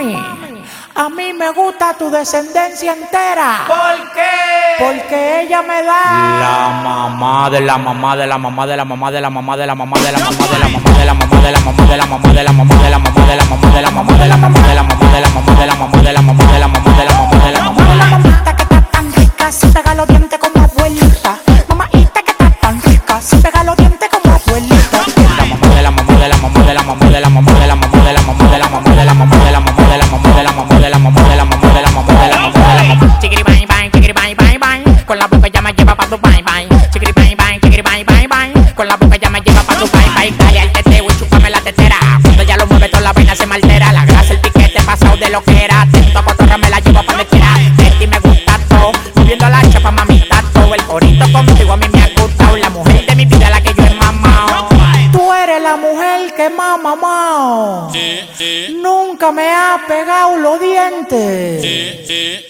Mami, a mí me gusta tu descendencia entera. ¿Por qué? Porque ella me da La mamá de la mamá de la mamá de la mamá de la mamá de la mamá de la mamá de la mamá de la mamá de la mamá de la mamá de la mamá de la pasado de lo que era. Atento a cotorra me la llevo pa' donde quiera. De ti me gusta todo. Moviendo la chapa, mamita todo. El corito contigo a mí me ha gustado. La mujer de mi vida, la que yo he mamado. Tú eres la mujer que más mamado. Nunca me ha pegado los dientes. la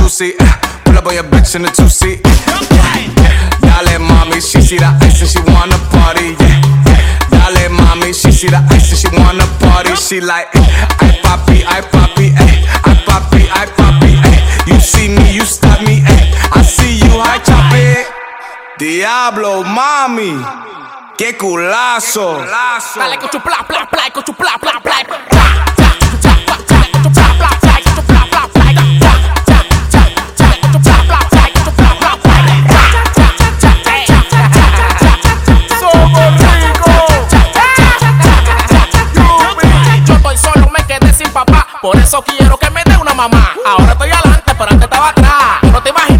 Two seat. Eh. Pull up on your bitch in the two seat. Eh. Yeah, dale mommy, she see the ice and she wanna party. Yeah, dale mommy, she see the ice and she wanna party. She like, eh, I papi, I papi, ay, I papi, I papi, ay. You see me, you stop me. I see you, I chop it. Diablo, mami, qué culazo. Dale con tu pla pla pla, con tu pla pla pla. Cha, quiero que me dé una mamá. Ahora estoy adelante, pero antes estaba atrás. No te imaginas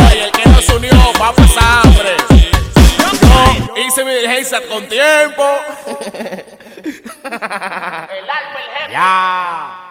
Oye, el que nos unió, vamos a hambre. Yo hice mi diligencia con tiempo. el alfa, el jefe. ya